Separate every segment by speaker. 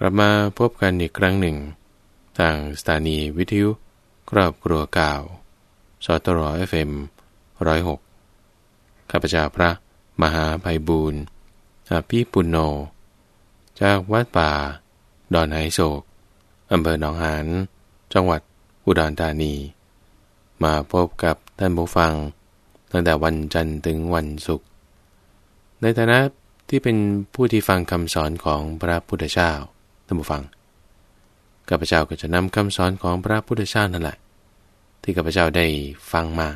Speaker 1: กลับมาพบกันอีกครั้งหนึ่ง ทางสถานีวิทยุครอบครัวก่าวสตรอเอฟเอ็มร้อยหกข้าพเจ้าพระมหาภัยบูรณ์อภิปุณโญจากวัดป่า ดอนไหโศกอำเภอหนองหานจังหวัดอุดรธานี มาพบกับท่านผู้ฟัง ตั้งแต่วันจันทร์ถึงวันศุกร์ในฐานะที่เป็นผู้ที่ฟังคำสอนของพระพุทธเจ้า ท่านผู้ฟังข้าพเจ้าก็จะนำคำสอนของพระพุทธเจ้านั่นแหละ ที่ข้าพเจ้าได้ฟังมา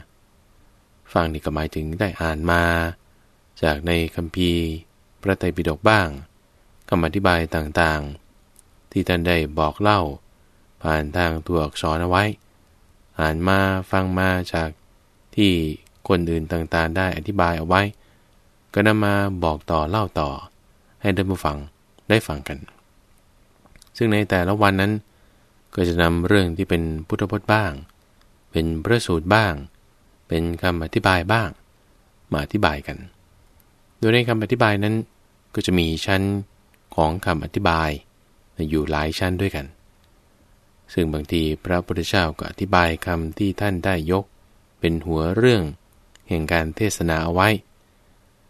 Speaker 1: ฟังนี่ก็หมายถึงได้อ่านมา จากในคัมภีร์ พระไตรปิฎกบ้างคำอธิบายต่างๆ ที่ท่านได้บอกเล่า ผ่านทางตัวอักษรเอาไว้ อ่านมาฟังมาจากที่คนอื่นต่างๆ ได้อธิบายเอาไว้ ก็นำมาบอกต่อเล่าต่อ ให้ท่านผู้ฟังได้ฟังกัน ซึ่งในแต่ละวันนั้น ก็จะนำเรื่องที่เป็นพุทธพจน์บ้าง เป็นพระสูตรบ้าง เป็นคำอธิบายบ้าง มาอธิบายกัน โดยในคำอธิบายนั้น ก็จะมีชั้นของคำอธิบายอยู่หลายชั้นด้วยกัน ซึ่งบางทีพระพุทธเจ้าก็อธิบายคำที่ท่านได้ยก เป็นหัวเรื่องแห่งการเทศนาเอาไว้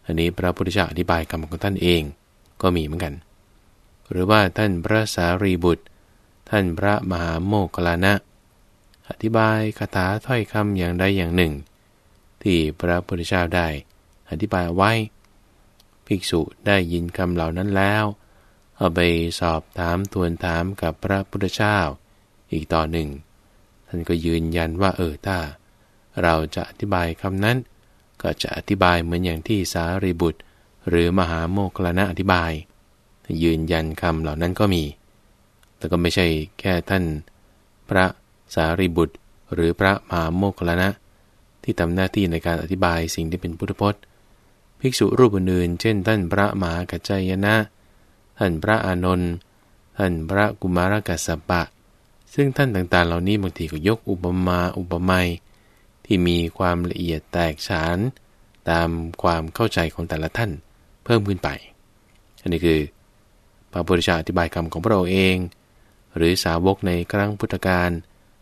Speaker 1: อันนี้พระพุทธเจ้าอธิบายคำของท่านเองก็มีเหมือนกัน หรือว่าท่านพระสารีบุตร ท่านพระมหาโมคคลานะ อธิบายคาถาถ้อยคำอย่างใดอย่างหนึ่ง ที่พระพุทธเจ้าได้ อธิบายไว้ ภิกษุได้ยินคำเหล่านั้นแล้ว เอาไปสอบถามทวนถามกับพระพุทธเจ้า อีกต่อหนึ่ง ท่านก็ยืนยันว่าเออถ้า เราจะอธิบายคำนั้น ก็จะอธิบายเหมือนอย่างที่สารีบุตร หรือมหาโมคคลานะอธิบาย ยืนยันคำเหล่านั้นก็มี แต่ก็ไม่ใช่แค่ท่าน พระสารีบุตรหรือพระมหาโมคคลนะ ที่ทำหน้าที่ในการอธิบายสิ่งที่เป็นพุทธพจน์ ภิกษุรูปอื่นเช่น ท่านพระมหากัจจยนะ ท่านพระอานนท์ท่านพระกุมารกัสสปะ ซึ่งท่านต่างๆ เหล่านี้บางทีก็ยกอุปมาอุปไมยที่มีความละเอียดแตกฉาน ตามความเข้าใจของแต่ละท่านเพิ่มขึ้นไป อันนี้คือ พระพุทธเจ้าอธิบายคำของพระองค์เอง หรือสาวกในครั้งพุทธกาล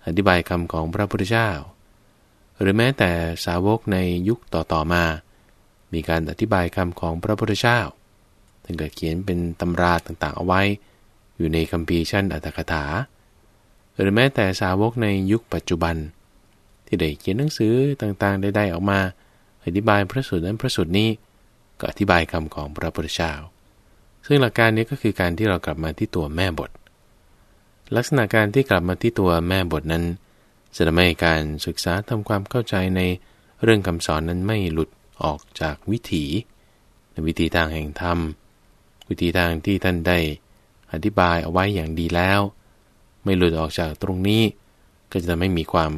Speaker 1: อธิบายคำของพระพุทธเจ้า หรือแม้แต่สาวกในยุคต่อๆมา มีการอธิบายคำของพระพุทธเจ้าท่านก็เขียนเป็นตำราต่างๆเอาไว้ อยู่ในคัมภีร์ชั้นอัตถกถา หรือแม้แต่สาวกในยุคปัจจุบัน ที่ได้เขียนหนังสือต่างๆใดๆออกมา อธิบายพระสูตรนั้นพระสูตรนี้ ก็อธิบายคำของพระพุทธเจ้า ซึ่งหลักการนี้ก็คือการที่เรากลับมาที่ตัวแม่บท ลักษณะการที่กลับมาที่ตัวแม่บทนั้น จะทำให้การศึกษาทำความเข้าใจในเรื่องคำสอนนั้นไม่หลุดออกจากวิถีในวิธีทางแห่งธรรม วิธีทางที่ท่านได้อธิบายเอาไว้อย่างดีแล้ว ไม่หลุดออกจากตรงนี้ ก็จะทำให้มีความ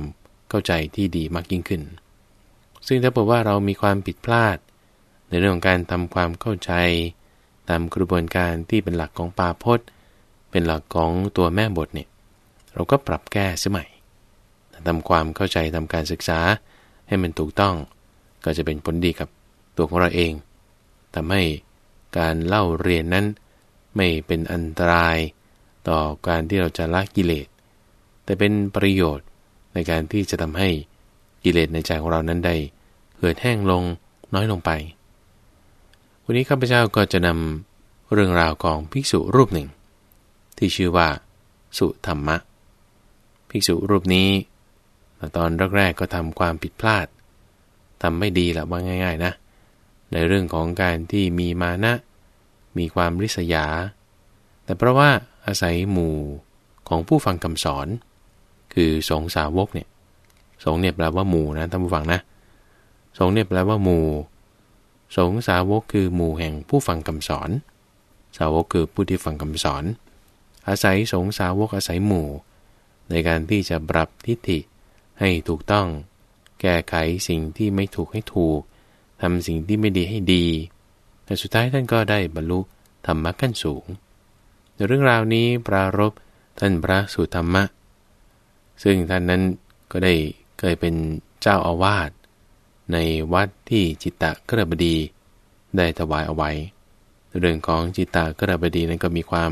Speaker 1: เข้าใจที่ดีมากยิ่งขึ้น ซึ่งถ้าบอกว่าเรามีความผิดพลาด ในเรื่องของการทำความเข้าใจ ตามกระบวนการที่เป็นหลักของปาพจน์ เป็นหลักของตัวแม่บทเนี่ยเราก็ปรับแก้สมัยทำความเข้าใจทำการศึกษาให้มันถูกต้อง ก็จะเป็นผลดีกับตัวของเราเองทำให้การเล่าเรียนนั้น ไม่เป็นอันตรายต่อการที่เราจะละกิเลส แต่เป็นประโยชน์ในการที่จะทำให้กิเลสในใจของเรานั้นได้เหือดแห้งลงน้อยลงไป วันนี้ข้าพเจ้าก็จะนำเรื่องราวของภิกษุรูปหนึ่ง ที่ชื่อว่า สุธรรมะ ภิกษุรูปนี้ ตอนแรกๆก็ทำความผิดพลาดทำไม่ดีละว่าง่าย ๆ นะ ในเรื่องของการที่มีมานะ มีความริษยา แต่เพราะว่าอาศัยหมู่ของผู้ฟังคำสอน คือสงสาวกเนี่ยสงเนี่ยแปลว่าหมู่นะท่านผู้ฟังนะสงเนี่ยแปลว่าหมู่ สงสาวกคือหมู่แห่งผู้ฟังคำสอน สาวกคือผู้ที่ฟังคำสอน อาศัยสงสาวกอาศัยหมู่ ในการที่จะปรับทิฏฐิให้ถูกต้อง แก้ไขสิ่งที่ไม่ถูกให้ถูกทำสิ่งที่ไม่ดีให้ดี แต่สุดท้ายท่านก็ได้บรรลุธรรมะขั้นสูง ในเรื่องราวนี้ปรารบท่านพระสุธรรมะ ซึ่งท่านนั้นก็ได้เคยเป็นเจ้าอาวาส ในวัดที่จิตตะกระบดี ได้ถวายเอาไว้ เรื่องของจิตตะกระบดีนั้นก็มีความ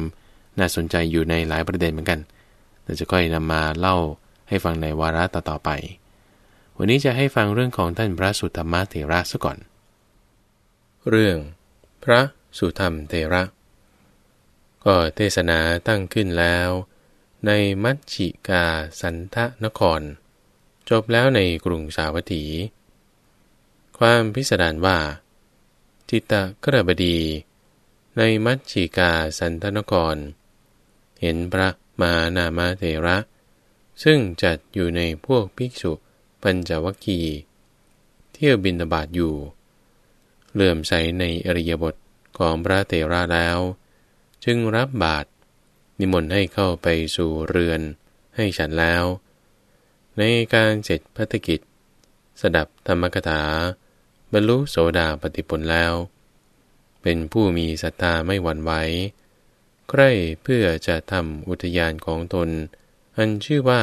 Speaker 1: น่าสนใจอยู่ในหลายประเด็นเหมือนกัน แต่จะค่อยนำมาเล่าให้ฟังในวาระต่อๆไป วันนี้จะให้ฟังเรื่องของท่านพระสุธรรมเถระซะก่อน เรื่อง พระสุธรรมเถระ ก็เทศนาตั้งขึ้นแล้ว ในมัชชิกาสันทนคร จบแล้วในกรุงสาวัตถี ความพิสดารว่า จิตตะกระบดี ในมัชชิกาสันทนครเห็นพระมานามาเถระ ซึ่งจัดอยู่ในพวกภิกษุปัญจวัคคี เที่ยวบินตบาทอยู่ เลื่อมใสในอริยบทของพระเถระแล้ว จึงรับบาตรนิมนต์ให้เข้าไปสู่เรือนให้ฉันแล้ว ในการเสร็จพัฒกิจ สดับธรรมกถา บรรลุโสดาปฏิผลแล้ว เป็นผู้มีศรัทธาไม่หวั่นไหวใกล้เพื่อจะทำอุทยานของตน อันชื่อว่า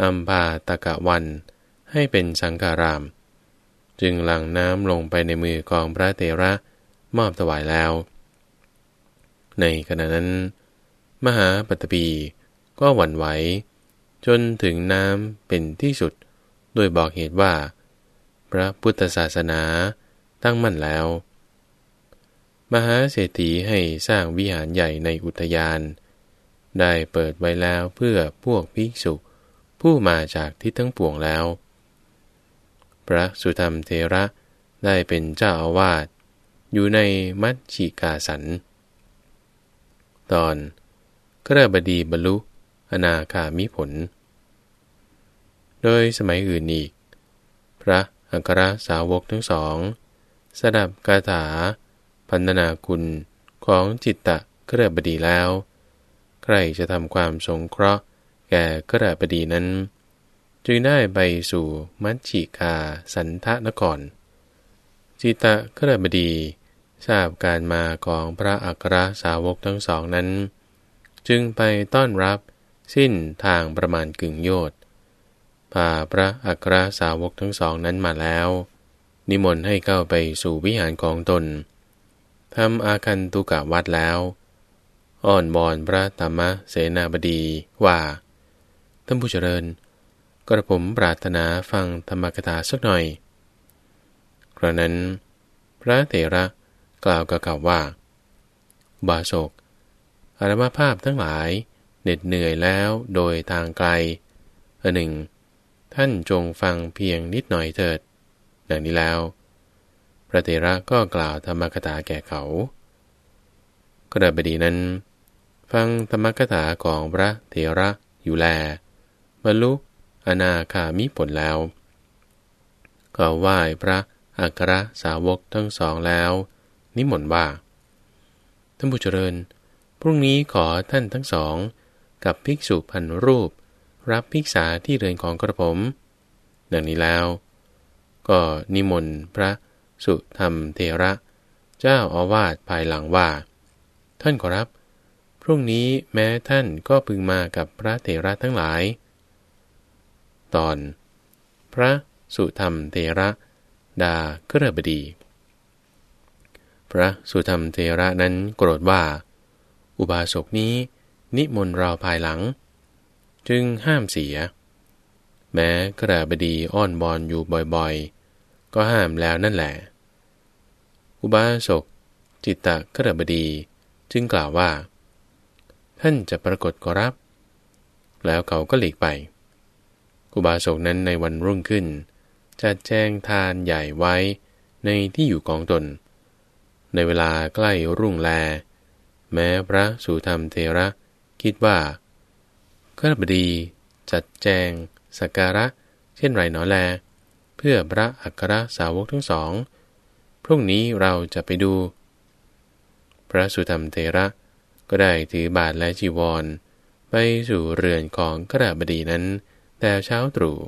Speaker 1: อัมพาตะกะวันให้เป็นสังการาม จึงหลั่งน้ำลงไปในมือของพระเตระมอบถวายแล้ว ในขณะนั้น มหาปัตปีก็หวั่นไหว จนถึงน้ำเป็นที่สุด โดยบอกเหตุว่า พระพุทธศาสนาตั้งมั่นแล้ว มหาเศรษฐีให้สร้างวิหารใหญ่ในอุทยาน ได้เปิดไว้แล้วเพื่อพวกภิกษุผู้มาจากทิศทั้งปวงแล้ว พระสุธรรมเทระได้เป็นเจ้าอาวาสอยู่ในมัชชิกาสัน ตอนกระบดีบรรลุอนาคามิผล โดยสมัยอื่นอีก พระ อัครสาวกทั้งสองสดับคาถา พันนาคุณของจิตตะกระบดีแล้ว ใครจะทำความสงเคราะห์แก่กระบดีนั้น จึงได้ไปสู่มัชชิกาสันทนคร จิตตะกระบดีทราบการมาของพระอัครสาวกทั้งสองนั้น จึงไปต้อนรับสิ้นทางประมาณกึ่งโยชน์ พาพระอัครสาวกทั้งสองนั้นมาแล้ว นิมนต์ให้เข้าไปสู่วิหารของตนทำอาคันตุกะวัดแล้วอ่อนบอนพระธรรมเสนาบดีว่าท่านผู้เจริญ กระผมปรารถนาฟังธรรมกถาสักหน่อยกระนั้น พระเถระกล่าวกับเขาว่า บาโศกอารมาภาพทั้งหลายเหน็ดเหนื่อยแล้วโดยทางไกลอันหนึ่ง ท่านจงฟังเพียงนิดหน่อยเถิด ดังนี้แล้ว พระเถระก็กล่าวธรรมกถาแก่เขากระบดีนั้น ฟังธรรมกถาของพระเถระอยู่แลบรรลุอนาคามิผลแล้ว ก็ไหว้พระอัครสาวกทั้งสองแล้ว นิมนต์ว่า ท่านผู้เจริญ พรุ่งนี้ขอท่านทั้งสอง กับภิกษุพันรูป รับภิกษาที่เรือนของกระผม ดังนี้แล้ว ก็นิมนต์พระสุธรรมเทระ เจ้าอาวาสภายหลังว่า ท่านขอรับ พรุ่งนี้แม้ท่านก็พึงมากับพระเทระทั้งหลาย ตอน พระสุธรรมเทระ ดาเกรบดี พระสุธรรมเทระนั้นโกรธว่า อุบาสกนี้ นิมนต์เราภายหลัง จึงห้ามเสีย แม้กระบดีอ้อนบอนอยู่บ่อยๆ ก็ห้ามแล้วนั่นแหละ อุบาสกจิตตะกระบดีจึงกล่าวว่า ท่านจะปรากฏกรับ แล้วเขาก็หลีกไป อุบาสกนั้นในวันรุ่งขึ้น จะแจ้งทานใหญ่ไว้ในที่อยู่ของตน ในเวลาใกล้รุ่งแล แม้พระสุธรรมเทระคิดว่า กระบดี จัดแจง สักการะ เช่นไรหนอแล เพื่อพระอัครสาวกทั้งสอง พรุ่งนี้เราจะไปดู พระสุธรรมเทระก็ได้ถือบาทและจีวร ไปสู่เรือนของกระบดีนั้น แต่เช้าตรู่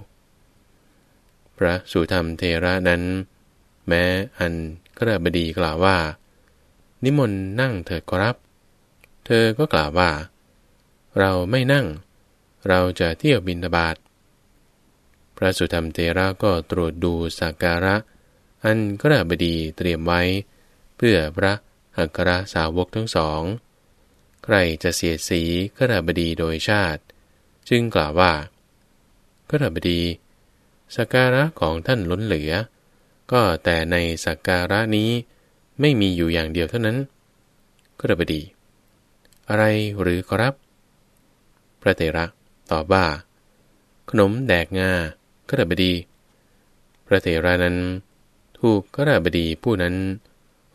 Speaker 1: พระสุธรรมเทระนั้น แม้อันกระบดีกล่าวว่า นิมนต์นั่งเถิดครับ เธอก็กล่าวว่า เราไม่นั่ง เราจะเที่ยวบินบาตพระสุธรรมเทระก็ตรวจดูสักการะ อันกระบดีเตรียมไว้ เพื่อพระอัครสาวกทั้งสอง ใครจะเสียสีขระบดีโดยชาติ จึงกล่าวว่าขระบดีสักการะของท่านล้นเหลือ ก็แต่ในสักการะนี้ไม่มีอยู่อย่างเดียวเท่านั้นขระบดี อะไรหรือครับ พระเตระ ตอบว่า ขนมแดกงาขรบดี พระเตระนั้น ถูกขรบดีผู้นั้น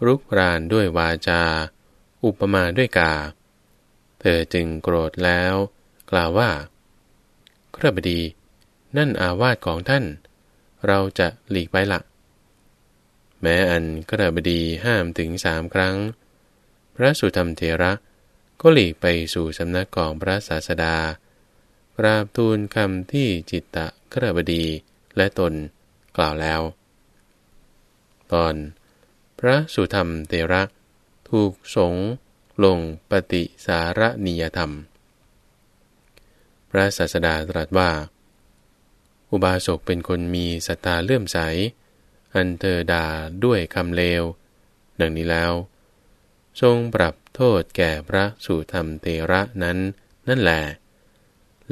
Speaker 1: รุกรานด้วยวาจา อุปมาด้วยกา เธอจึงโกรธแล้ว กล่าวว่าขรบดี นั่นอาวาสของท่าน เราจะหลีกไปละแม้อันกระบดีห้ามถึงสามครั้ง พระสุธรรมเทระก็หลีกไปสู่สำนักของพระศาสดา กราบทูลคำที่จิตตะกระบดีและตนกล่าวแล้ว ตอน พระสุธรรมเทระ ถูกสงลงปฏิสารนิยธรรม พระศาสดาตรัสว่า อุบาสกเป็นคนมีศรัทธาเลื่อมใส อันเธอด่าด้วยคำเลว ดังนี้แล้ว ทรงปรับโทษแก่พระสุธรรมเตระนั้นนั่นแหละ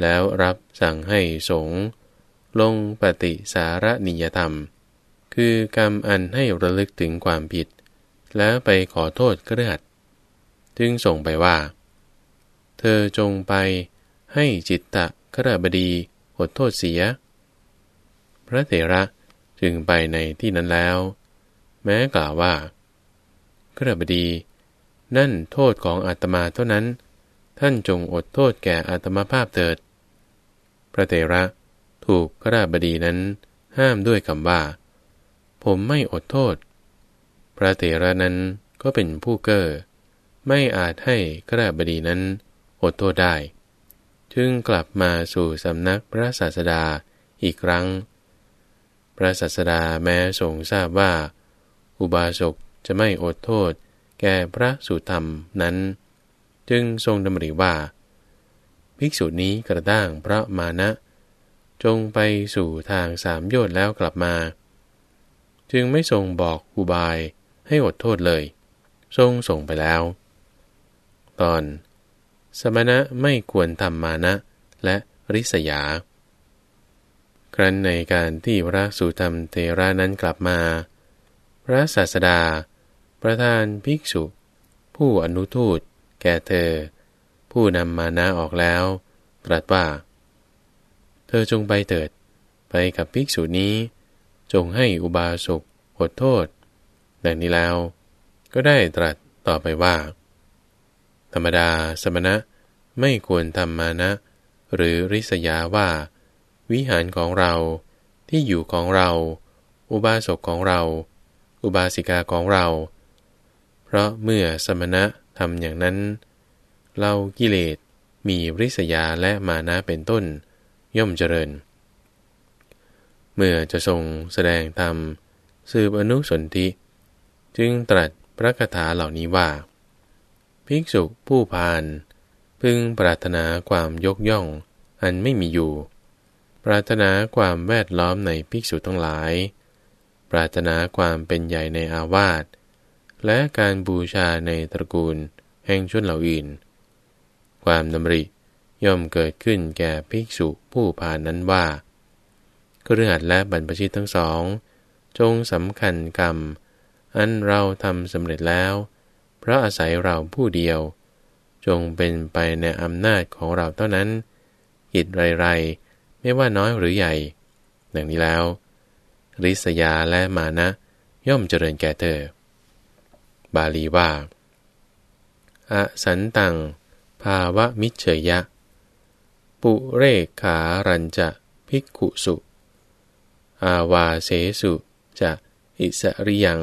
Speaker 1: แล้วรับสั่งให้สงลงปฏิสารนิยธรรม คือกรรมอันให้ระลึกถึงความผิด แล้วไปขอโทษกระหัดจึงส่งไปว่า เธอจงไปให้จิตตะขรบดีอดโทษเสีย พระเถระจึงไปในที่นั้นแล้ว แม้กล่าวว่ากระบดี นั่นโทษของอาตมาเท่านั้น ท่านจงอดโทษแก่อาตมาภาพเถิด พระเถระ ถูกกระบดีนั้น ห้ามด้วยคำว่า ผมไม่อดโทษ พระเถระนั้นก็เป็นผู้เก้อไม่อาจให้กระบดีนั้น อดโทษได้ จึงกลับมาสู่สำนักพระศาสดาอีกครั้ง พระศาสดาแม้ทรงทราบว่า อุบาสกจะไม่อดโทษแก่พระสุธรรมนั้น จึงทรงดำริว่า ภิกษุนี้กระด้างพระมานะ จงไปสู่ทางสามโยชน์แล้วกลับมา จึงไม่ทรงบอกอุบายให้อดโทษเลย ทรงส่งไปแล้ว ตอน สมณะไม่ควรทำมานะและริษยา ครั้นในการที่พระสุธรรมเทรานั้นกลับมา พระศาสดา ประธานภิกษุ ผู้อนุทูตแก่เธอ ผู้นำมานาออกแล้ว ตรัสว่า เธอจงไปเถิด ไปกับภิกษุนี้ จงให้อุบาสกอดโทษ ดังนี้แล้ว ก็ได้ตรัสต่อไปว่า ธรรมดาสมณะไม่ควรทำมานะ หรือริษยาว่า วิหารของเราที่อยู่ของเรา อุบาสกของเรา อุบาสิกาของเรา เพราะเมื่อสมณะทำอย่างนั้น เรากิเลส มีริษยาและมานะเป็นต้น ย่อมเจริญ เมื่อจะทรงแสดงธรรมสืบอนุสนธิจึงตรัสพระคาถาเหล่านี้ว่า ภิกษุผู้พาน พึงปรารถนาความยกย่อง อันไม่มีอยู่ ปรารถนาความแวดล้อมในภิกษุทั้งหลาย ปรารถนาความเป็นใหญ่ในอาวาสและการบูชาในตระกูลแห่งชนเหล่าอื่น ความดำริ ย่อมเกิดขึ้นแก่ภิกษุผู้ผ่านนั้นว่าเครือขัดและบรรพชิตทั้งสอง จงสำคัญกรรม อันเราทำสำเร็จแล้ว เพราะอาศัยเราผู้เดียว จงเป็นไปในอำนาจของเราเท่านั้นอิดไรๆไม่ว่าน้อยหรือใหญ่ ดังนี้แล้ว ริษยาและมานะ ย่อมเจริญแก่เธอ บาลีว่า อสันตังาวะมิเฉยะ ปุเรขารันจะภิกขุสุ อาวาเสสุจะอิสริยัง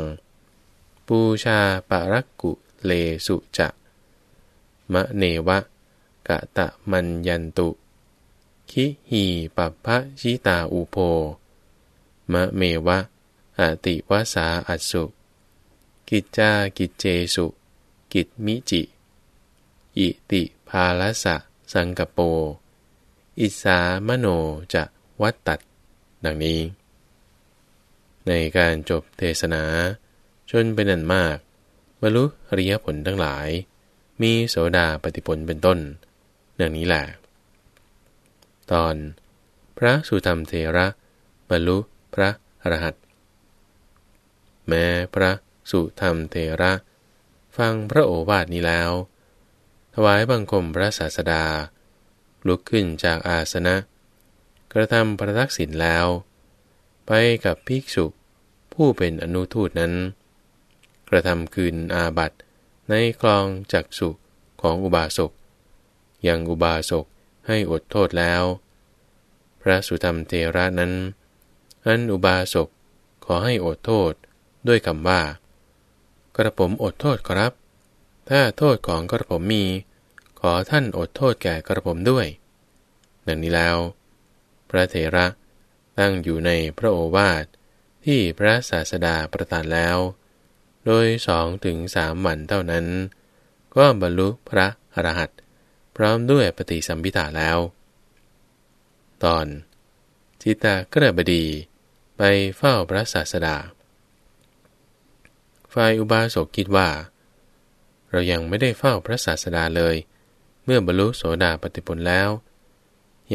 Speaker 1: ปูชาปารักกุเลสุจะมะเนวะกะตะมันยันตุ คิหีปัปพะชิตาอุโพ มะเมวะอติวสาอัสุ กิจจากิจเจสุ กิจมิจิ อิติภาลสะ สังกโป อิสามโนจะวัตตัด ดังนี้ ในการจบเทศนา ชนเป็นอันมาก บรรลุอริยผลทั้งหลาย มีโสดาปฏิผลเป็นต้นเรื่องนี้แหละ ตอน พระสุธรรมเทระบรรลุพระอรหันต์แม้พระสุธรรมเทระ ฟังพระโอวาทนี้แล้ว ถวายบังคมพระศาสดา ลุกขึ้นจากอาสนะ กระทำประทักษิณแล้ว ไปกับภิกษุผู้เป็นอนุทูตนั้น กระทำคืนอาบัตในกลองจักสุของอุบาสกยังอุบาสกให้อดโทษแล้ว พระสุธรรมเทระนั้น อันอุบาสกขอให้อดโทษด้วยคำว่า กระผมอดโทษครับ ถ้าโทษของกระผมมี ขอท่านอดโทษแก่กระผมด้วยดังนี้แล้ว พระเถระตั้งอยู่ในพระโอวาทที่พระศาสดาประทานแล้ว โดยสองถึงสามวันเท่านั้น ก็บรรลุพระอรหันต์พร้อมด้วยปฏิสัมพิธาแล้ว ตอน จิตตากระบดีไปเฝ้าพระศาสดา ฝ่ายอุบาสกคิดว่า เรายังไม่ได้เฝ้าพระศาสดาเลย เมื่อบรรลุโสดาปฏิผลแล้ว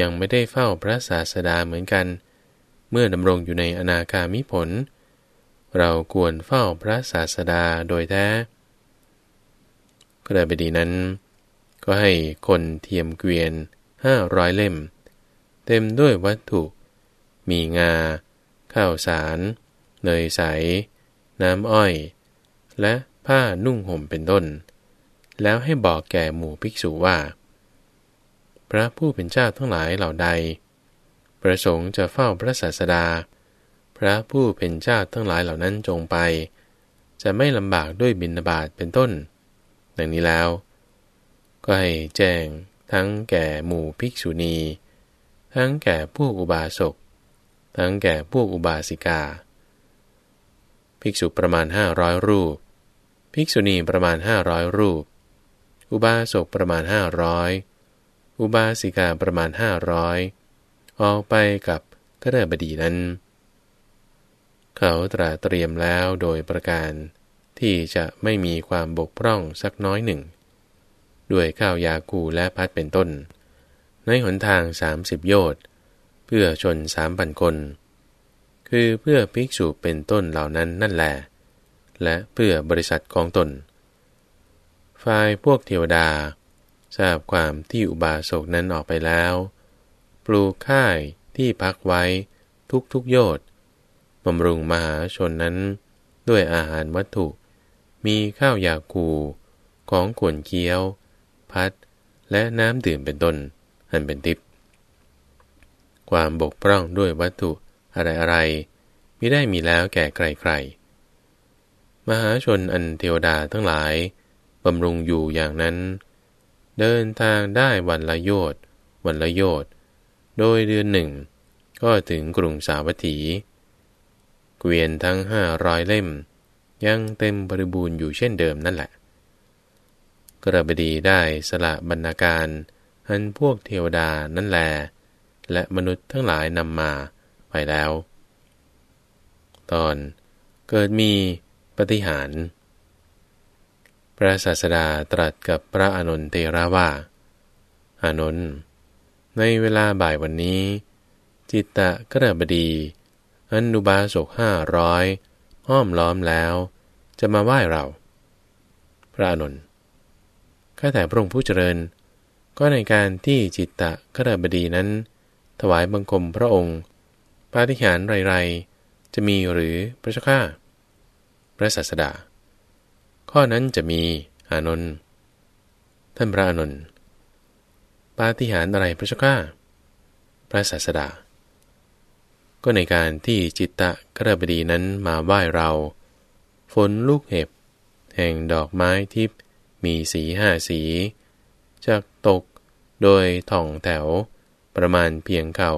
Speaker 1: ยังไม่ได้เฝ้าพระศาสดาเหมือนกัน เมื่อดำรงอยู่ในอนาคามิผล เราควรเฝ้าพระศาสดาโดยแท้ก็ได้ไปดีนั้น ก็ให้คนเทียมเกวียนห้าร้อยเล่ม เต็มด้วยวัตถุ มีงา ข้าวสาร เนยใส น้ำอ้อย และผ้านุ่งห่มเป็นต้น แล้วให้บอกแก่หมู่ภิกษุว่า พระผู้เป็นเจ้าทั้งหลายเหล่าใด ประสงค์จะเฝ้าพระศาสดา พระผู้เป็นเจ้าทั้งหลายเหล่านั้นจงไป จะไม่ลำบากด้วยบินาบาตเป็นต้น ดังนี้แล้ว ก็ให้แจ้งทั้งแก่หมู่ภิกษุณี ทั้งแก่พวกอุบาสก ทั้งแก่พวกอุบาสิกา ภิกษุประมาณห้าร้อยรูป ภิกษุณีประมาณห้าร้อยรูป อุบาสกประมาณห้าร้อยอุบาสิกาประมาณห้าร้อยออกไปกับกระบดีนั้น เขาตราเตรียมแล้วโดยประการที่จะไม่มีความบกพร่องสักน้อยหนึ่ง ด้วยข้าวยาคูและพัดเป็นต้น ในหนทางสามสิบโยชน์เพื่อชนสามพันคน คือเพื่อภิกษุเป็นต้นเหล่านั้นนั่นแหละและเพื่อบริษัทของตน ฝ่ายพวกเทวดา ทราบความที่อุบาสกนั้นออกไปแล้ว ปลูกค่ายที่พักไว้ทุกทุกโยชน์บำรุงมหาชนนั้น ด้วยอาหารวัตถุ มีข้าวยาคูของขวนเคี้ยว พัด และน้ำดื่มเป็นต้นอันเป็นทิพย์ความบกพร่องด้วยวัตถุอะไรอะไรมิได้มีแล้วแก่ใครๆมหาชนอันเทวดาทั้งหลายำรุงอยู่อย่างนั้น เดินทางได้วันละโยชน์วันละโยชน์โดยเดือนหนึ่ง ก็ถึงกรุงสาวัตถี เกวียนทั้งห้าร้อยเล่ม ยังเต็มบริบูรณ์อยู่เช่นเดิมนั่นแหละ กระบดีได้สละบรรณาการอันพวกเทวดานั่นแล และมนุษย์ทั้งหลายนำมาไปแล้ว ตอนเกิดมีปฏิหาร พระศาสดาตรัสกับพระอนุนเตระว่า อานนท์ในเวลาบ่ายวันนี้ จิตตะกระบดีอนุบาสกห้าร้อยห้อมล้อมแล้ว จะมาไหว้เรา พระนนท์ข้าแต่พระองค์ผู้เจริญ ก็ในการที่จิตตะกระบดีนั้น ถวายบังคมพระองค์ปาฏิหาริย์ไรๆ จะมีหรือพระเจ้าข้าพระศาสดา ข้อนั้นจะมีอานนท์ท่านพระอานนท์ปาฏิหาริย์อะไรพระเจ้าข้าพระศาสดา ก็ในการที่จิตตะกระบดีนั้นมาไหว้เรา ฝนลูกเห็บ แห่งดอกไม้ทิพมีสีห้าสีจากตกโดยท่องแถว ประมาณเพียงเข่า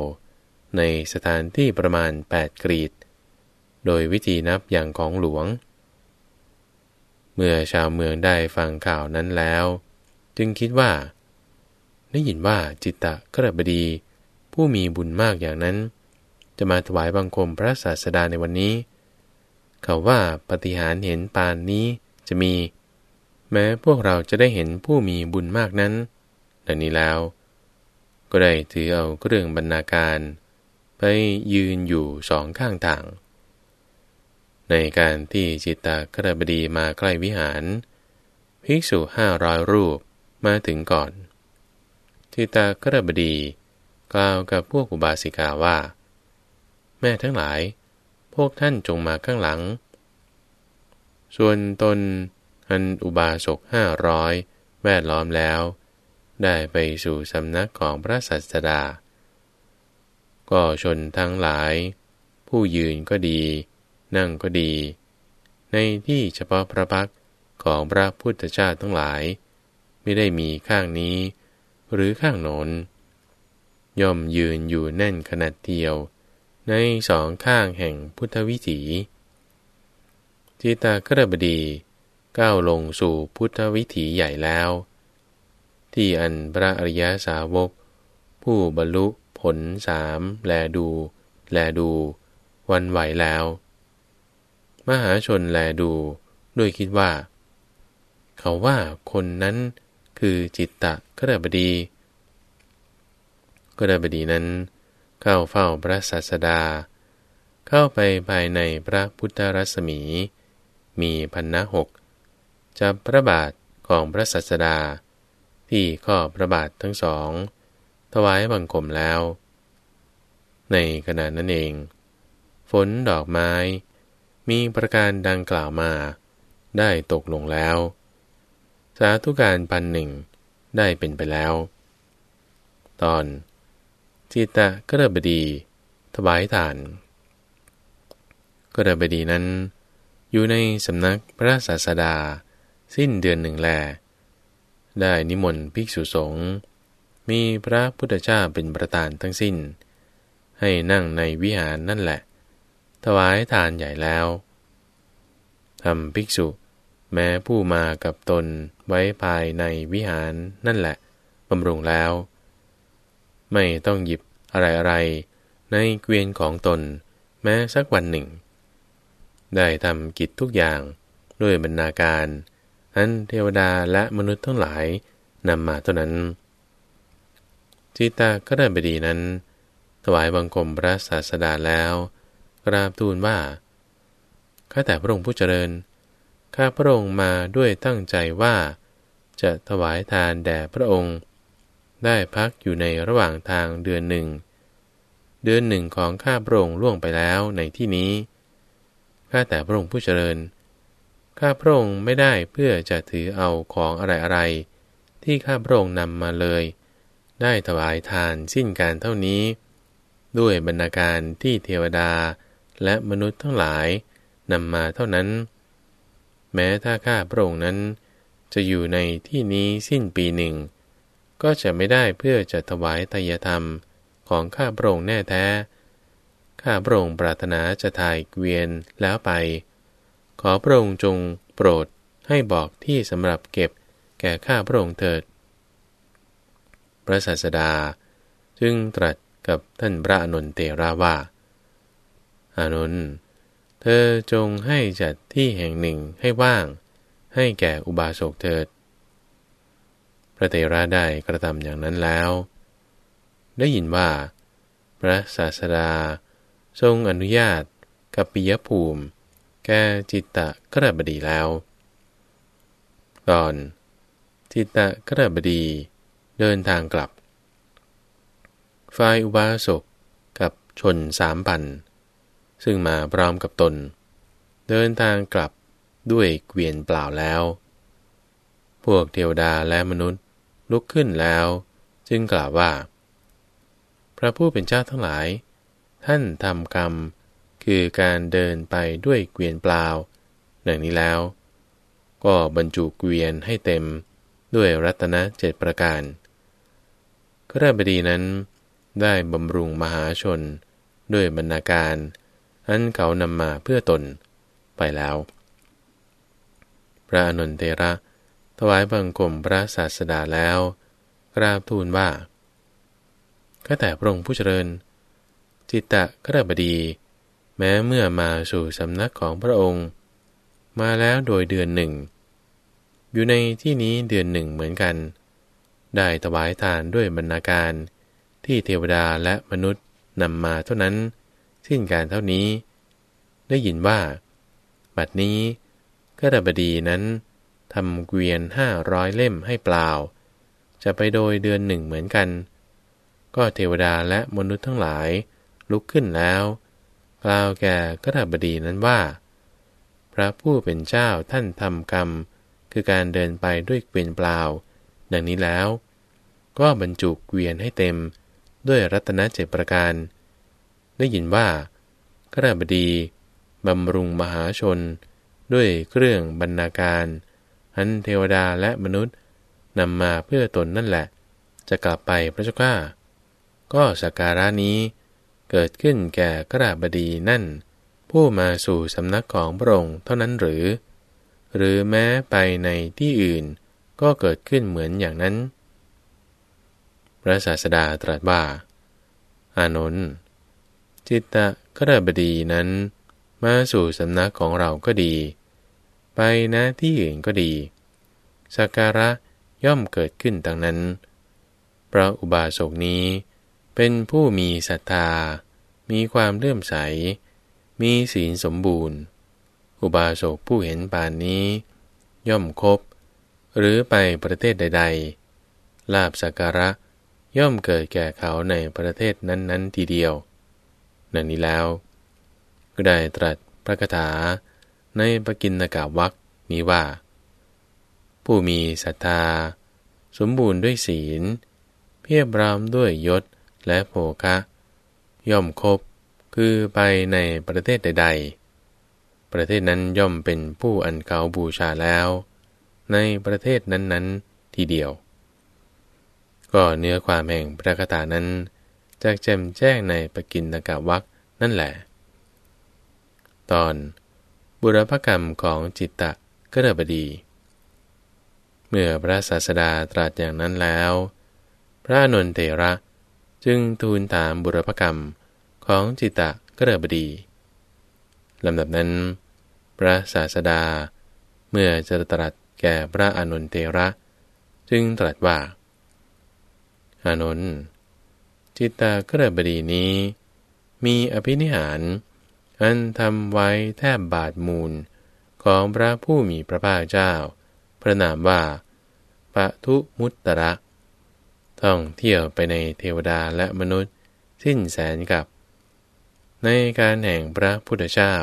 Speaker 1: ในสถานที่ประมาณ 8กรีด โดยวิธีนับอย่างของหลวง เมื่อชาวเมืองได้ฟังข่าวนั้นแล้ว จึงคิดว่า ได้ยินว่าจิตตะกระบดี ผู้มีบุญมากอย่างนั้น จะมาถวายบังคมพระศาสดาในวันนี้ เขาว่าปฏิหารเห็นปานนี้จะมี แม้พวกเราจะได้เห็นผู้มีบุญมากนั้นดังนี้แล้ว ก็ได้ถือเอาเครื่องบรรณาการ ไปยืนอยู่สองข้างทาง ในการที่จิตตากระบดีมาใกล้วิหาร ภิกษุห้าร้อยรูปมาถึงก่อน จิตตากระบดีกล่าวกับพวกอุบาสิกาว่า แม่ทั้งหลาย พวกท่านจงมาข้างหลัง ส่วนตนอันอุบาสกห้าร้อยแวดล้อมแล้ว ได้ไปสู่สำนักของพระสัสดา ก็ชนทั้งหลาย ผู้ยืนก็ดี นั่งก็ดี ในที่เฉพาะพระพักของพระพุทธเจ้าทั้งหลาย ไม่ได้มีข้างนี้ หรือข้างโน้นย่อมยืนอยู่แน่นขนาดเดียว ในสองข้างแห่งพุทธวิถีจิตากระบดีก้าวลงสู่พุทธวิถีใหญ่แล้ว ที่อันพระอริยสาวก ผู้บรรลุผลสามแลดู แลดู วันไหวแล้ว มหาชนแลดูด้วยคิดว่า เขาว่าคนนั้นคือจิตตะกระบดีกระบดีนั้น เข้าเฝ้าพระศาสดา เข้าไปภายในพระพุทธรัศมี มีพันนะหกจับพระบาทของพระสัสดา ที่ข้อพระบาททั้งสอง ถวายบังคมแล้ว ในขณะนั้นเอง ฝนดอกไม้ มีประการดังกล่าวมา ได้ตกลงแล้ว สาธุการพันหนึ่งได้เป็นไปแล้ว ตอนจิตะกระบดีถวายทาน กระบดีนั้น อยู่ในสำนักพระศาสดา สิ้นเดือนหนึ่งแล ได้นิมนต์ภิกษุสงฆ์มีพระพุทธเจ้าเป็นประธานทั้งสิ้น ให้นั่งในวิหารนั่นแหละ ถวายทานใหญ่แล้วทำภิกษุ แม้ผู้มากับตนไว้ภายในวิหารนั่นแหละบำรุงแล้ว ไม่ต้องหยิบอะไรๆในเกวียนของตนแม้สักวันหนึ่ง ได้ทำกิจทุกอย่างด้วยบรรณาการอันเทวดาและมนุษย์ทั้งหลายนำมาเท่านั้น จิตาก็ได้บดีนั้น ถวายบังคมพระศาสดาแล้ว กราบทูลว่า ข้าแต่พระองค์ผู้เจริญ ข้าพระองค์มาด้วยตั้งใจว่า จะถวายทานแด่พระองค์ ได้พักอยู่ในระหว่างทางเดือนหนึ่ง เดือนหนึ่งของข้าพระองค์ล่วงไปแล้วในที่นี้ ข้าแต่พระองค์ผู้เจริญ ข้าพระองค์ไม่ได้เพื่อจะถือเอาของอะไรๆที่ข้าพระองค์นำมาเลย ได้ถวายทานสิ้นการเท่านี้ด้วยบรรณาการที่เทวดา และมนุษย์ทั้งหลายนำมาเท่านั้น แม้ถ้าข้าพระองค์นั้น จะอยู่ในที่นี้สิ้นปีหนึ่ง ก็จะไม่ได้เพื่อจะถวายตยธรรมของข้าพระองค์แน่แท้ ข้าพระองค์ปรารถนาจะถ่ายเกวียนแล้วไป ขอพระองค์จงโปรดให้บอกที่สำหรับเก็บแก่ข้าพระองค์เถิด พระศาสดาจึงตรัสกับท่านพระอนุนเตระว่า อานนท์เธอจงให้จัดที่แห่งหนึ่งให้ว่าง ให้แก่อุบาสกเถิด พระเตระได้กระทำอย่างนั้นแล้ว ได้ยินว่า พระศาสดา ทรงอนุญาตกับปิยภูมิ แก่จิตตะกระบดีแล้ว ตอน จิตตะกระบดีเดินทางกลับฝ่ายอุบาสกกับชนสามพัน ซึ่งมาพร้อมกับตน เดินทางกลับด้วยเกวียนเปล่าแล้ว พวกเทวดาและมนุษย์ลุกขึ้นแล้ว จึงกล่าวว่า พระผู้เป็นเจ้าทั้งหลาย ท่านทำกรรม คือการเดินไปด้วยเกวียนเปล่าดังนี้แล้ว ก็บรรจุเกวียนให้เต็มด้วยรัตนเจ็ดประการกราบดีนั้นได้บำรุงมหาชนด้วยบรรณาการ อันเขานำมาเพื่อตนไปแล้ว พระอนุนเตระ ถวายบังคมพระศาสดาแล้วกราบทูลว่าข้าแต่พระองค์ผู้เจริญ จิตตะกระบดี แม้เมื่อมาสู่สำนักของพระองค์ มาแล้วโดยเดือนหนึ่ง อยู่ในที่นี้เดือนหนึ่งเหมือนกัน ได้ถวายทานด้วยบรรณาการที่เทวดาและมนุษย์นำมาเท่านั้น สิ้นการเท่านี้ ได้ยินว่า บัดนี้ก็ระบดีนั้นทำเกวียนห้าร้อยเล่มให้เปล่า จะไปโดยเดือนหนึ่งเหมือนกัน ก็เทวดาและมนุษย์ทั้งหลายลุกขึ้นแล้วกล่าวแก่กระบดีนั้นว่า พระผู้เป็นเจ้าท่านทำกรรม คือการเดินไปด้วยเกวียนเปล่า ดังนี้แล้ว ก็บรรจุเกวียนให้เต็มด้วยรัตนเจประการ ได้ยินว่ากระบดีบำรุงมหาชน ด้วยเครื่องบรรณาการอันเทวดาและมนุษย์นำมาเพื่อตนนั่นแหละ จะกลับไปพระเจ้าข้าก็สักการะนี้เกิดขึ้นแก่กระบดีนั่น ผู้มาสู่สำนักของพระองค์เท่านั้นหรือ หรือแม้ไปในที่อื่นก็เกิดขึ้นเหมือนอย่างนั้น พระศาสดาตรัสว่า อานนท์ จิตตะกรบดีนั้น มาสู่สำนักของเราก็ดี ไปนะที่อื่นก็ดี สักการะย่อมเกิดขึ้นดังนั้น พระอุบาสกนี้เป็นผู้มีศรัทธา มีความเลื่อมใส มีศีลสมบูรณ์ อุบาสกผู้เห็นปานนี้ ย่อมคบ หรือไปประเทศใด ๆ ลาบสักการะย่อมเกิดแก่เขาในประเทศนั้น ๆ ทีเดียว นั่นนี้แล้ว ก็ได้ตรัสพระคาถาในปกินนากาวักนี้ว่า ผู้มีศรัทธา สมบูรณ์ด้วยศีล เพียบรามด้วยยศและโภคะ ย่อมคบคือไปในประเทศใด ๆ ประเทศนั้นย่อมเป็นผู้อันเขาบูชาแล้ว ในประเทศนั้นๆทีเดียว ก็เนื้อความแห่งพระคาถานั้น จากแจ่มแจ้งในปกินนกาวักนั่นแหละ ตอนบุรพกรรมของจิตตะกระบดี เมื่อพระศาสดาตรัสอย่างนั้นแล้ว พระนนเตระจึงทูลถามบุรพกรรมของจิตตะกระบดีลำดับนั้น พระศาสดา เมื่อจะตรัสแก่พระอนุนเตระ จึงตรัสว่า อานนท์ จิตตากระบดีนี้ มีอภินิหาร อันทำไว้แทบบาทมูล ของพระผู้มีพระภาคเจ้า พระนามว่าปะทุมุตตระท่องเที่ยวไปในเทวดาและมนุษย์สิ้นแสนกับ ในการแห่งพระพุทธเจ้า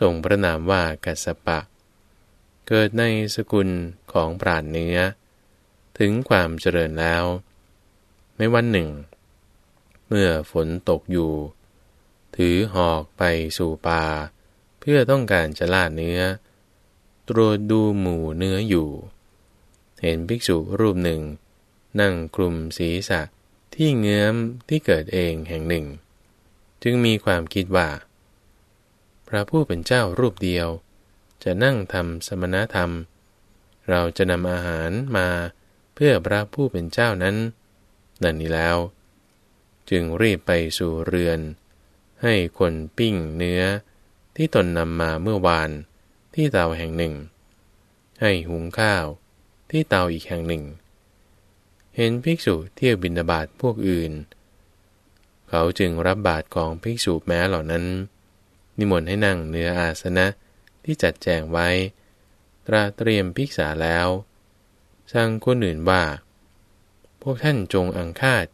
Speaker 1: ทรงพระนามว่ากัสปะ เกิดในสกุลของปราดเนื้อ ถึงความเจริญแล้ว ในวันหนึ่ง เมื่อฝนตกอยู่ ถือหอกไปสู่ป่า เพื่อต้องการจะล่าเนื้อ ตรวจดูหมู่เนื้ออยู่ เห็นภิกษุรูปหนึ่ง นั่งคลุมศีรษะที่เงื้อมที่เกิดเองแห่งหนึ่ง จึงมีความคิดว่า พระผู้เป็นเจ้ารูปเดียว จะนั่งทำสมณธรรม เราจะนำอาหารมาเพื่อพระผู้เป็นเจ้านั้นดังนี้แล้ว จึงรีบไปสู่เรือน ให้คนปิ้งเนื้อ ที่ตนนำมาเมื่อวานที่เตาแห่งหนึ่ง ให้หุงข้าวที่เตาอีกแห่งหนึ่ง เห็นภิกษุเที่ยวบินาบาตพวกอื่น เขาจึงรับบาตรของภิกษุแม้เหล่านั้น นิมนต์ให้นั่งเนื้ออาสนะที่จัดแจงไว้ ตราเตรียมภิกษาแล้วสั่งคนอื่นว่า พวกท่านจงอังคาด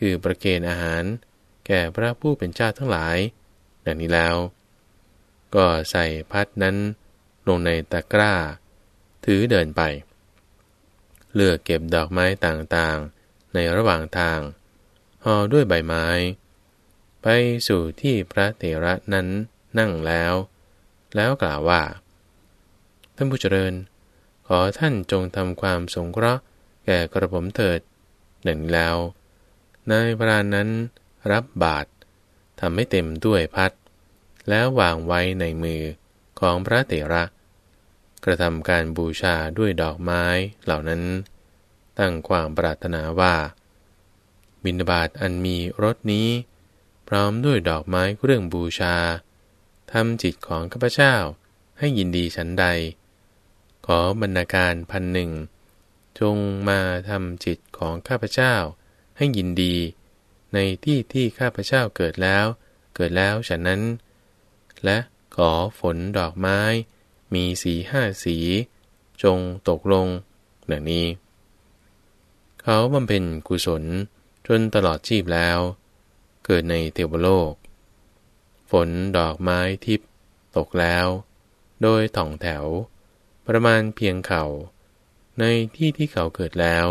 Speaker 1: คือประเคนอาหาร แก่พระผู้เป็นเจ้าทั้งหลาย ดังนี้แล้ว ก็ใส่พัดนั้นลงในตะกร้า ถือเดินไป เลือกเก็บดอกไม้ต่างๆ ในระหว่างทางห่อด้วยใบไม้ ไปสู่ที่พระเถระนั้นนั่งแล้ว แล้วกล่าวว่า ท่านผู้เจริญ ขอท่านจงทำความสงเคราะห์แก่กระผมเถิดหนึ่งแล้ว นายพรานนั้นรับบาตรทำให้เต็มด้วยพัด แล้ววางไว้ในมือของพระเถระ กระทำการบูชาด้วยดอกไม้เหล่านั้น ตั้งความปรารถนาว่า บินบาตอันมีรสนี้ พร้อมด้วยดอกไม้เครื่องบูชาทำจิตของข้าพเจ้าให้ยินดีฉันใด ขอบรรณาการพันหนึ่ง จงมาทำจิตของข้าพเจ้า ให้ยินดี ในที่ที่ข้าพเจ้าเกิดแล้ว เกิดแล้วฉะนั้น และขอฝนดอกไม้ มีสีห้าสี จงตกลงดังนี้ เขาบำเพ็ญกุศลจนตลอดชีพแล้ว เกิดในเทวโลก ฝนดอกไม้ทิพตกแล้ว โดยถ่องแถว ประมาณเพียงเขา่าในที่ที่เขาเกิดแล้ว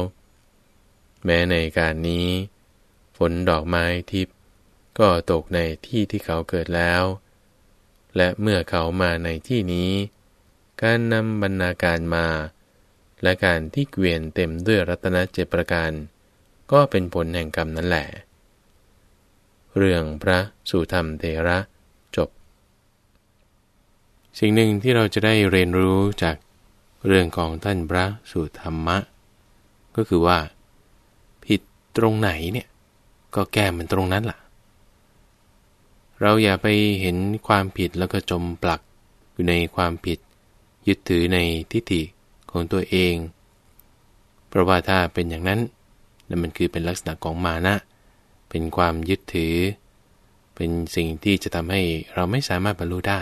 Speaker 1: แม้ในการนี้ ฝนดอกไม้ทิพก็ตกในที่ที่เขาเกิดแล้ว และเมื่อเขามาในที่นี้ การนำบรรณาการมา และการที่เกวียนเต็มด้วยรัตนเจประการ ก็เป็นผลแห่งกรรมนั่นแหละ เรื่องพระสุธรรมเทระจบ สิ่งหนึ่งที่เราจะได้เรียนรู้จากเรื่องของท่านพระสุธรรมะ ก็คือว่า ตรงไหนเนี่ย ก็แก้มันตรงนั้นล่ะ เราอย่าไปเห็นความผิดแล้วก็จมปลักอยู่ในความผิด ยึดถือในทิฏฐิของตัวเอง เพราะว่าถ้าเป็นอย่างนั้นนั่นมันคือเป็นลักษณะของมานะ เป็นความยึดถือ เป็นสิ่งที่จะทำให้เราไม่สามารถบรรลุได้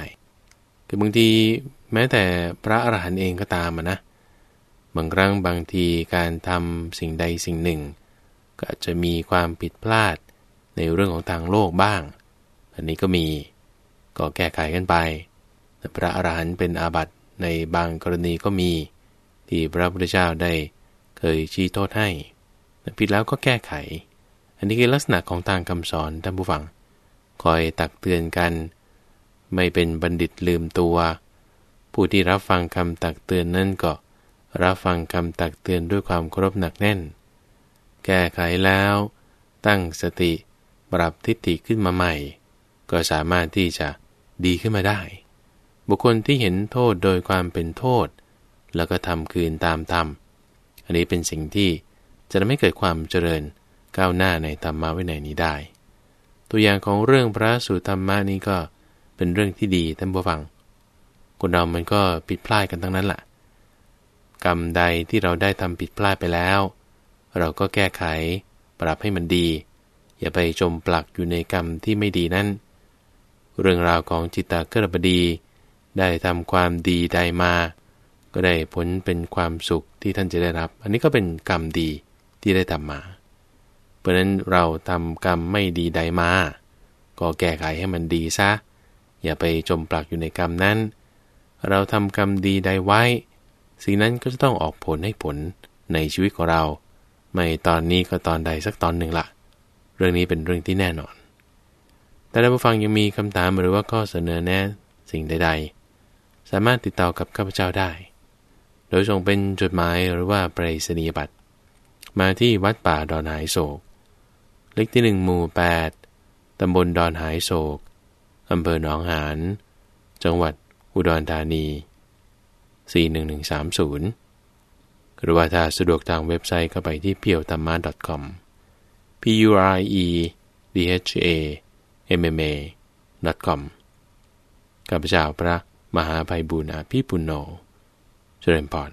Speaker 1: คือบางทีแม้แต่พระอรหันต์เองก็ตามนะ บางครั้งบางทีการทำสิ่งใดสิ่งหนึ่ง ก็อาจจะมีความผิดพลาดในเรื่องของทางโลกบ้าง อันนี้ก็มีก็แก้ไขกันไป แต่พระอรหันต์เป็นอาบัติในบางกรณีก็มี ที่พระพุทธเจ้าได้เคยชี้โทษให้ผิดแล้วก็แก้ไข อันนี้คือลักษณะของทางคำสอนท่านผู้ฟัง คอยตักเตือนกัน ไม่เป็นบัณฑิตลืมตัว ผู้ที่รับฟังคำตักเตือนนั่นก็รับฟังคำตักเตือนด้วยความเคารพหนักแน่น แก้ไขแล้ว ตั้งสติปรับทิฏฐิขึ้นมาใหม่ ก็สามารถที่จะดีขึ้นมาได้ บุคคลที่เห็นโทษโดยความเป็นโทษ แล้วก็ทำคืนตามธรรม อันนี้เป็นสิ่งที่จะทำให้เกิดความเจริญก้าวหน้าในธรรมะวินัยนี้ได้ ตัวอย่างของเรื่องพระสุธรรมะนี้ก็เป็นเรื่องที่ดีท่านผู้ฟัง คนเรามันก็ผิดพลาดกันทั้งนั้นแหละกรรมใดที่เราได้ทำผิดพลาดไปแล้ว เราก็แก้ไข ปรับให้มันดี อย่าไปจมปลักอยู่ในกรรมที่ไม่ดีนั้น เรื่องราวของจิตตกระบดี ได้ทำความดีใดมา ก็ได้ผลเป็นความสุขที่ท่านจะได้รับ อันนี้ก็เป็นกรรมดีที่ได้ทำมา เพราะนั้นเราทำกรรมไม่ดีใดมา ก็แก้ไขให้มันดีซะ อย่าไปจมปลักอยู่ในกรรมนั้น เราทำกรรมดีใดไว้ สิ่งนั้นก็จะต้องออกผลให้ผลในชีวิตของเรา ไม่ตอนนี้ก็ตอนใดสักตอนหนึ่งละเรื่องนี้เป็นเรื่องที่แน่นอน แต่ถ้าผู้ฟังยังมีคำถามหรือว่าข้อเสนอแนะสิ่งใด ๆ สามารถติดต่อกับข้าพเจ้าได้ โดยส่งเป็นจดหมายหรือว่าไปรษณียบัตรมาที่วัดป่าดอนหายโศก เลขที่หนึ่งหมู่ 8 ตำบลดอนหายโศก อำเภอหนองหาน จังหวัดอุดรธานี 41130 หรือว่าถ้าสะดวกทางเว็บไซต์ก็ไปที่เพียวธรรมะ .com p u r e d h a m m a com กับพเจ้าพระมหาภัยบุญอภิปุณโญเจริญพร